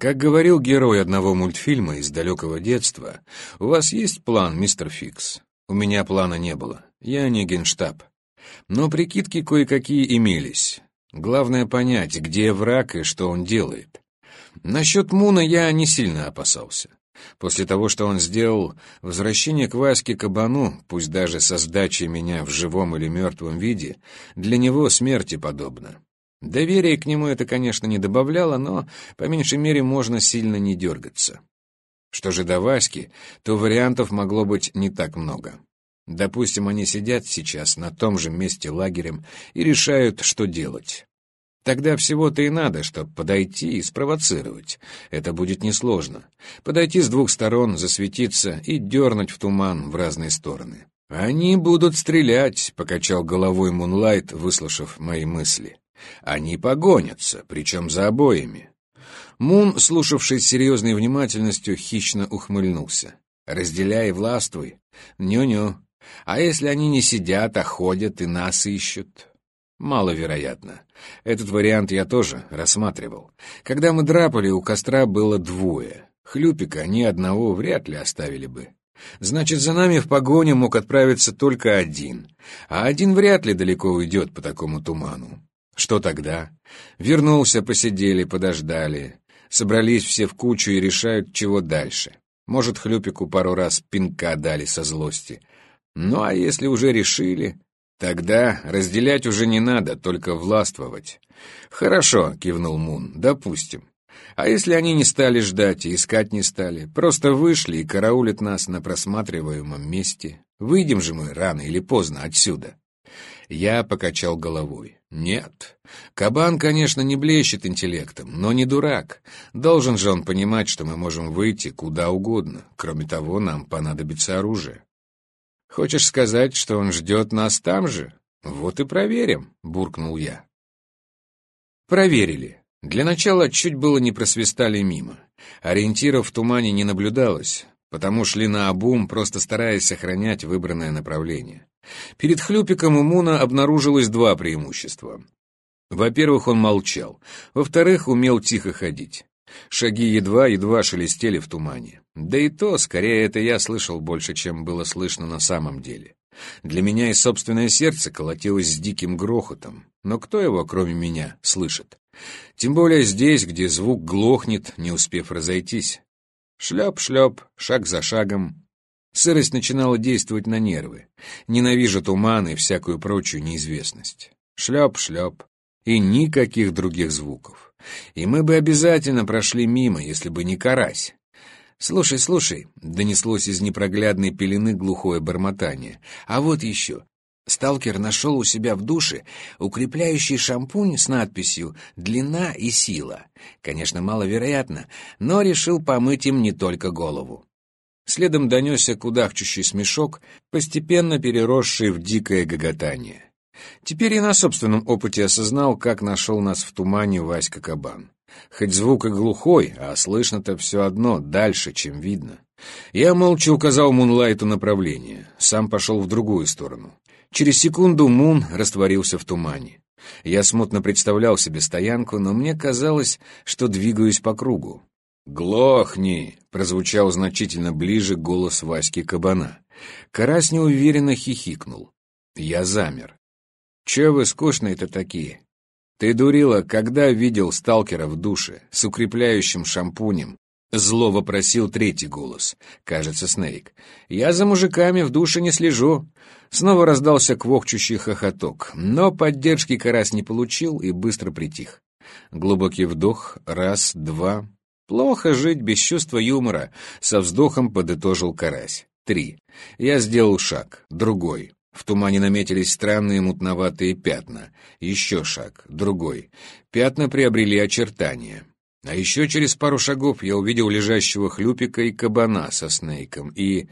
Как говорил герой одного мультфильма из далекого детства, у вас есть план, мистер Фикс? У меня плана не было. Я не генштаб. Но прикидки кое-какие имелись. Главное понять, где враг и что он делает. Насчет Муна я не сильно опасался. После того, что он сделал, возвращение к Ваське Кабану, пусть даже со сдачей меня в живом или мертвом виде, для него смерти подобно. Доверие к нему это, конечно, не добавляло, но, по меньшей мере, можно сильно не дергаться. Что же до Васьки, то вариантов могло быть не так много. Допустим, они сидят сейчас на том же месте лагерем и решают, что делать. Тогда всего-то и надо, чтобы подойти и спровоцировать. Это будет несложно. Подойти с двух сторон, засветиться и дернуть в туман в разные стороны. «Они будут стрелять», — покачал головой Мунлайт, выслушав мои мысли. «Они погонятся, причем за обоими». Мун, слушавший серьезной внимательностью, хищно ухмыльнулся. «Разделяй властвуй. Ню-ню. А если они не сидят, а ходят и нас ищут?» Маловероятно. Этот вариант я тоже рассматривал. Когда мы драпали, у костра было двое. Хлюпика ни одного вряд ли оставили бы. Значит, за нами в погоню мог отправиться только один, а один вряд ли далеко уйдет по такому туману. Что тогда? Вернулся, посидели, подождали. Собрались все в кучу и решают, чего дальше. Может, Хлюпику пару раз пинка дали со злости. Ну, а если уже решили, Тогда разделять уже не надо, только властвовать. Хорошо, кивнул Мун, допустим. А если они не стали ждать и искать не стали, просто вышли и караулят нас на просматриваемом месте? Выйдем же мы рано или поздно отсюда. Я покачал головой. Нет. Кабан, конечно, не блещет интеллектом, но не дурак. Должен же он понимать, что мы можем выйти куда угодно. Кроме того, нам понадобится оружие. Хочешь сказать, что он ждет нас там же? Вот и проверим, буркнул я. Проверили. Для начала чуть было не просвистали мимо. Ориентиров в тумане не наблюдалось, потому шли на обум, просто стараясь сохранять выбранное направление. Перед хлюпиком у Муна обнаружилось два преимущества. Во-первых, он молчал. Во-вторых, умел тихо ходить. Шаги едва-едва шелестели в тумане. Да и то, скорее, это я слышал больше, чем было слышно на самом деле. Для меня и собственное сердце колотилось с диким грохотом, но кто его, кроме меня, слышит? Тем более здесь, где звук глохнет, не успев разойтись. Шлеп-шлеп, шаг за шагом. Сырость начинала действовать на нервы. Ненавижу туман и всякую прочую неизвестность. Шлеп-шлеп. И никаких других звуков. И мы бы обязательно прошли мимо, если бы не карась. «Слушай, слушай», — донеслось из непроглядной пелены глухое бормотание. «А вот еще. Сталкер нашел у себя в душе укрепляющий шампунь с надписью «Длина и сила». Конечно, маловероятно, но решил помыть им не только голову. Следом донесся кудахчущий смешок, постепенно переросший в дикое гоготание. Теперь я на собственном опыте осознал, как нашел нас в тумане Васька Кабан. Хоть звук и глухой, а слышно-то все одно, дальше, чем видно. Я молча указал Мунлайту направление, сам пошел в другую сторону. Через секунду Мун растворился в тумане. Я смутно представлял себе стоянку, но мне казалось, что двигаюсь по кругу. «Глохни!» — прозвучал значительно ближе голос Васьки Кабана. Карась неуверенно хихикнул. Я замер. «Че вы скучные-то такие? «Ты, дурила, когда видел сталкера в душе с укрепляющим шампунем?» Зло вопросил третий голос. Кажется, Снейк. «Я за мужиками в душе не слежу». Снова раздался квохчущий хохоток, но поддержки Карась не получил и быстро притих. Глубокий вдох, раз, два. Плохо жить без чувства юмора, со вздохом подытожил Карась. Три. Я сделал шаг, другой. В тумане наметились странные мутноватые пятна. Еще шаг, другой. Пятна приобрели очертания. А еще через пару шагов я увидел лежащего хлюпика и кабана со снейком. И...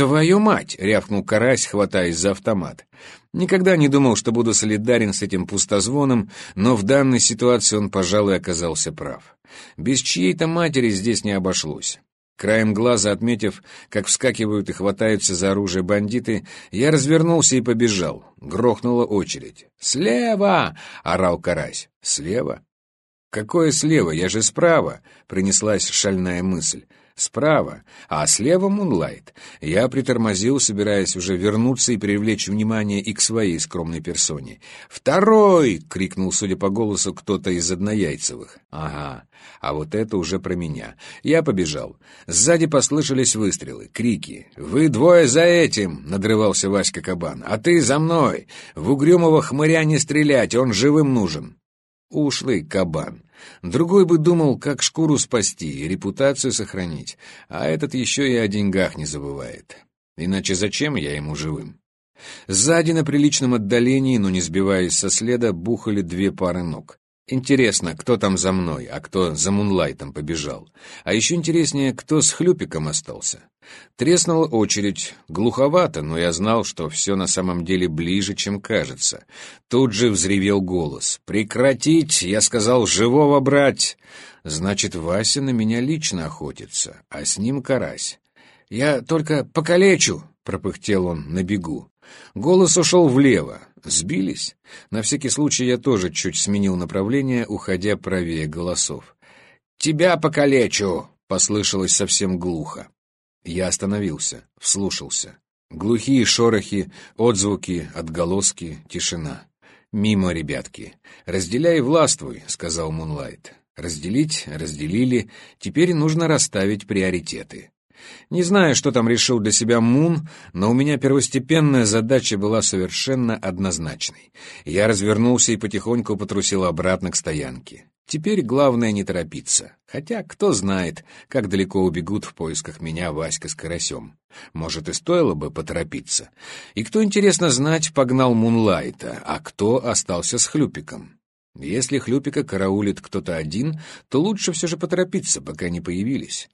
«Твою мать!» — рявкнул карась, хватаясь за автомат. Никогда не думал, что буду солидарен с этим пустозвоном, но в данной ситуации он, пожалуй, оказался прав. Без чьей-то матери здесь не обошлось. Краем глаза отметив, как вскакивают и хватаются за оружие бандиты, я развернулся и побежал. Грохнула очередь. «Слева!» — орал карась. «Слева?» «Какое слева? Я же справа!» — принеслась шальная мысль. Справа, а слева Мунлайт. Я притормозил, собираясь уже вернуться и привлечь внимание и к своей скромной персоне. «Второй!» — крикнул, судя по голосу, кто-то из однояйцевых. «Ага, а вот это уже про меня. Я побежал. Сзади послышались выстрелы, крики. «Вы двое за этим!» — надрывался Васька Кабан. «А ты за мной! В угрюмого хмыря не стрелять, он живым нужен!» Ушлый кабан. Другой бы думал, как шкуру спасти и репутацию сохранить, а этот еще и о деньгах не забывает. Иначе зачем я ему живым? Сзади на приличном отдалении, но не сбиваясь со следа, бухали две пары ног. Интересно, кто там за мной, а кто за Мунлайтом побежал. А еще интереснее, кто с Хлюпиком остался. Треснула очередь. Глуховато, но я знал, что все на самом деле ближе, чем кажется. Тут же взревел голос. «Прекратить!» — я сказал, «живого брать!» Значит, Вася на меня лично охотится, а с ним карась. «Я только покалечу!» — пропыхтел он на бегу. Голос ушел влево. Сбились? На всякий случай я тоже чуть сменил направление, уходя правее голосов. «Тебя покалечу!» — послышалось совсем глухо. Я остановился, вслушался. Глухие шорохи, отзвуки, отголоски, тишина. «Мимо, ребятки. Разделяй властвуй», — сказал Мунлайт. «Разделить, разделили. Теперь нужно расставить приоритеты. Не знаю, что там решил для себя Мун, но у меня первостепенная задача была совершенно однозначной. Я развернулся и потихоньку потрусил обратно к стоянке. Теперь главное не торопиться. Хотя, кто знает, как далеко убегут в поисках меня Васька с Карасем. Может, и стоило бы поторопиться. И кто, интересно знать, погнал Мунлайта, а кто остался с Хлюпиком. Если Хлюпика караулит кто-то один, то лучше все же поторопиться, пока не появились.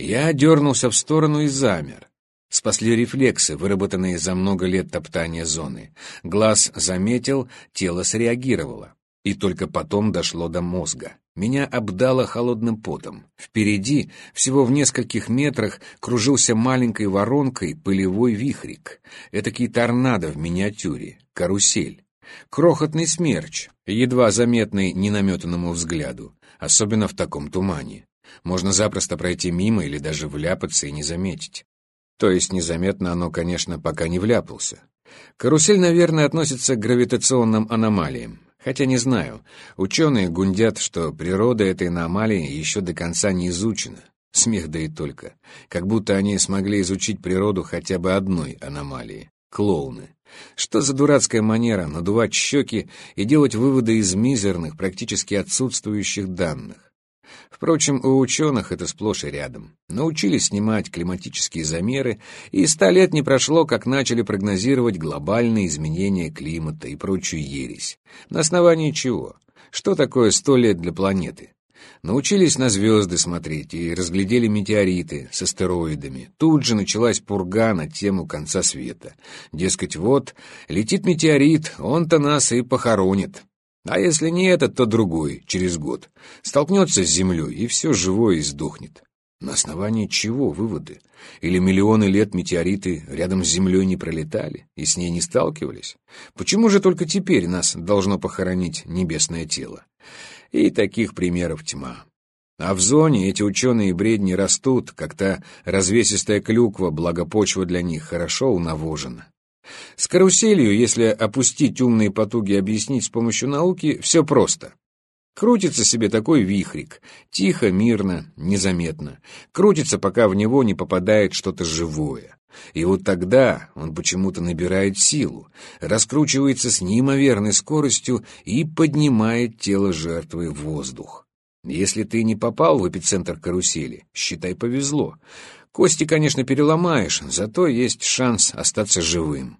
Я дернулся в сторону и замер. Спасли рефлексы, выработанные за много лет топтания зоны. Глаз заметил, тело среагировало. И только потом дошло до мозга. Меня обдало холодным потом. Впереди, всего в нескольких метрах, кружился маленькой воронкой пылевой вихрик. Этакий торнадо в миниатюре, карусель. Крохотный смерч, едва заметный ненаметанному взгляду, особенно в таком тумане. Можно запросто пройти мимо или даже вляпаться и не заметить. То есть незаметно оно, конечно, пока не вляпался. Карусель, наверное, относится к гравитационным аномалиям. Хотя не знаю. Ученые гундят, что природа этой аномалии еще до конца не изучена. Смех да и только. Как будто они смогли изучить природу хотя бы одной аномалии. Клоуны. Что за дурацкая манера надувать щеки и делать выводы из мизерных, практически отсутствующих данных? Впрочем, у ученых это сплошь и рядом. Научились снимать климатические замеры, и ста лет не прошло, как начали прогнозировать глобальные изменения климата и прочую ересь. На основании чего? Что такое сто лет для планеты? Научились на звезды смотреть и разглядели метеориты с астероидами. Тут же началась пурга на тему конца света. Дескать, вот, летит метеорит, он-то нас и похоронит. А если не этот, то другой, через год. Столкнется с землей, и все живое издохнет. На основании чего выводы? Или миллионы лет метеориты рядом с Землей не пролетали и с ней не сталкивались? Почему же только теперь нас должно похоронить небесное тело? И таких примеров тьма. А в зоне эти ученые бредни растут, как та развесистая клюква, благо почва для них хорошо унавожена. С каруселью, если опустить умные потуги и объяснить с помощью науки, все просто. Крутится себе такой вихрик, тихо, мирно, незаметно. Крутится, пока в него не попадает что-то живое. И вот тогда он почему-то набирает силу, раскручивается с неимоверной скоростью и поднимает тело жертвы в воздух. Если ты не попал в эпицентр карусели, считай, повезло. Кости, конечно, переломаешь, зато есть шанс остаться живым.